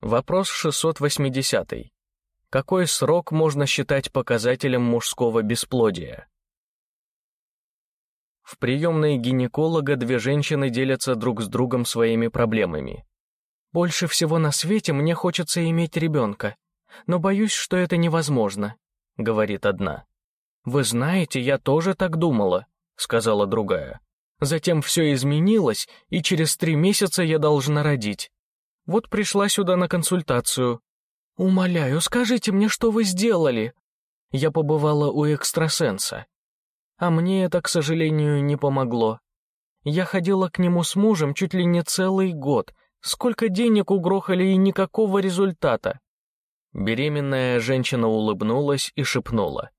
Вопрос 680. Какой срок можно считать показателем мужского бесплодия? В приемной гинеколога две женщины делятся друг с другом своими проблемами. «Больше всего на свете мне хочется иметь ребенка, но боюсь, что это невозможно», — говорит одна. «Вы знаете, я тоже так думала», — сказала другая. «Затем все изменилось, и через три месяца я должна родить. Вот пришла сюда на консультацию. Умоляю, скажите мне, что вы сделали?» Я побывала у экстрасенса. А мне это, к сожалению, не помогло. Я ходила к нему с мужем чуть ли не целый год. Сколько денег угрохали и никакого результата. Беременная женщина улыбнулась и шепнула.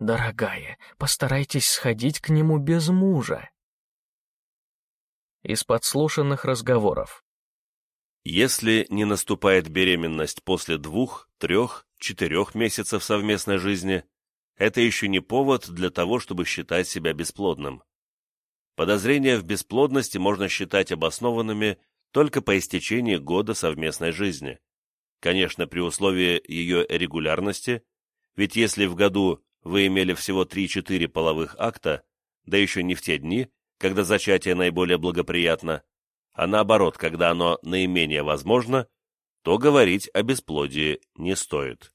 «Дорогая, постарайтесь сходить к нему без мужа». Из подслушанных разговоров. Если не наступает беременность после двух, трех, четырех месяцев совместной жизни, это еще не повод для того, чтобы считать себя бесплодным. Подозрения в бесплодности можно считать обоснованными только по истечении года совместной жизни. Конечно, при условии ее регулярности, ведь если в году вы имели всего 3-4 половых акта, да еще не в те дни, когда зачатие наиболее благоприятно, а наоборот, когда оно наименее возможно, то говорить о бесплодии не стоит.